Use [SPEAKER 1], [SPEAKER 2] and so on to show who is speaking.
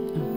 [SPEAKER 1] Oh.